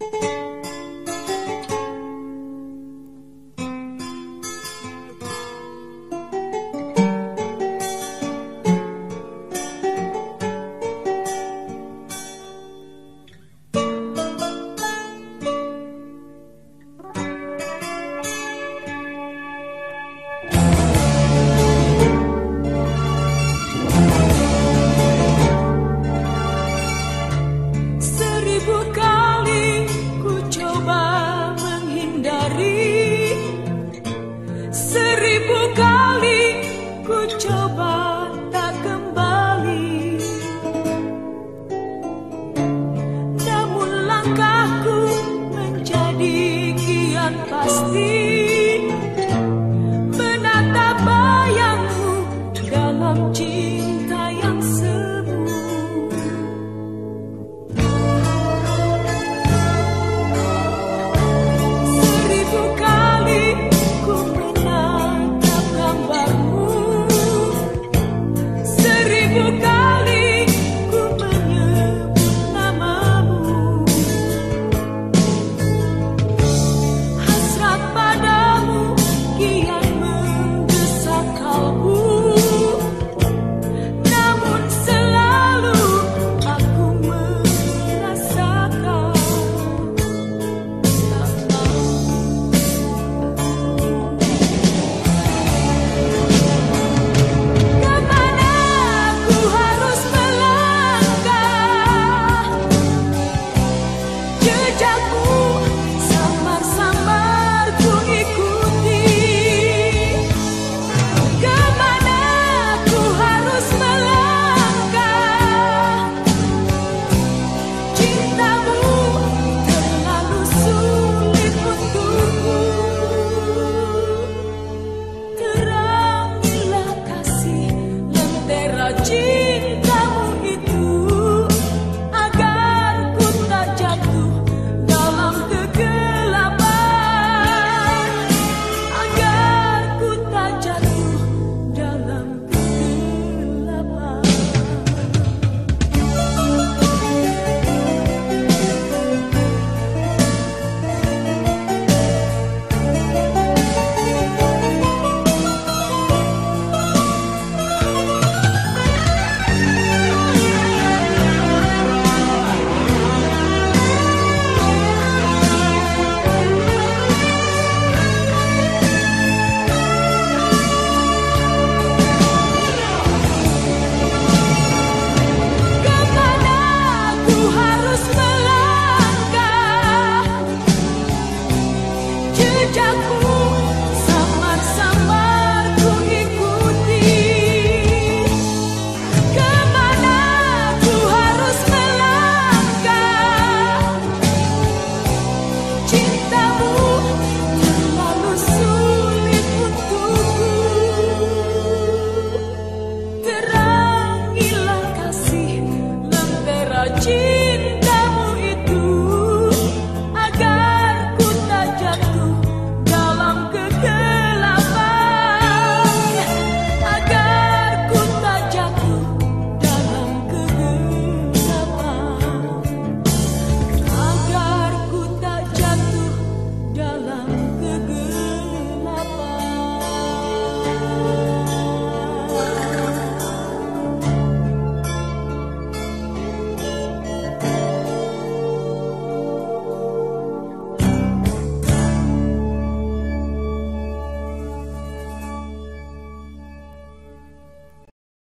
Música sedikit pasti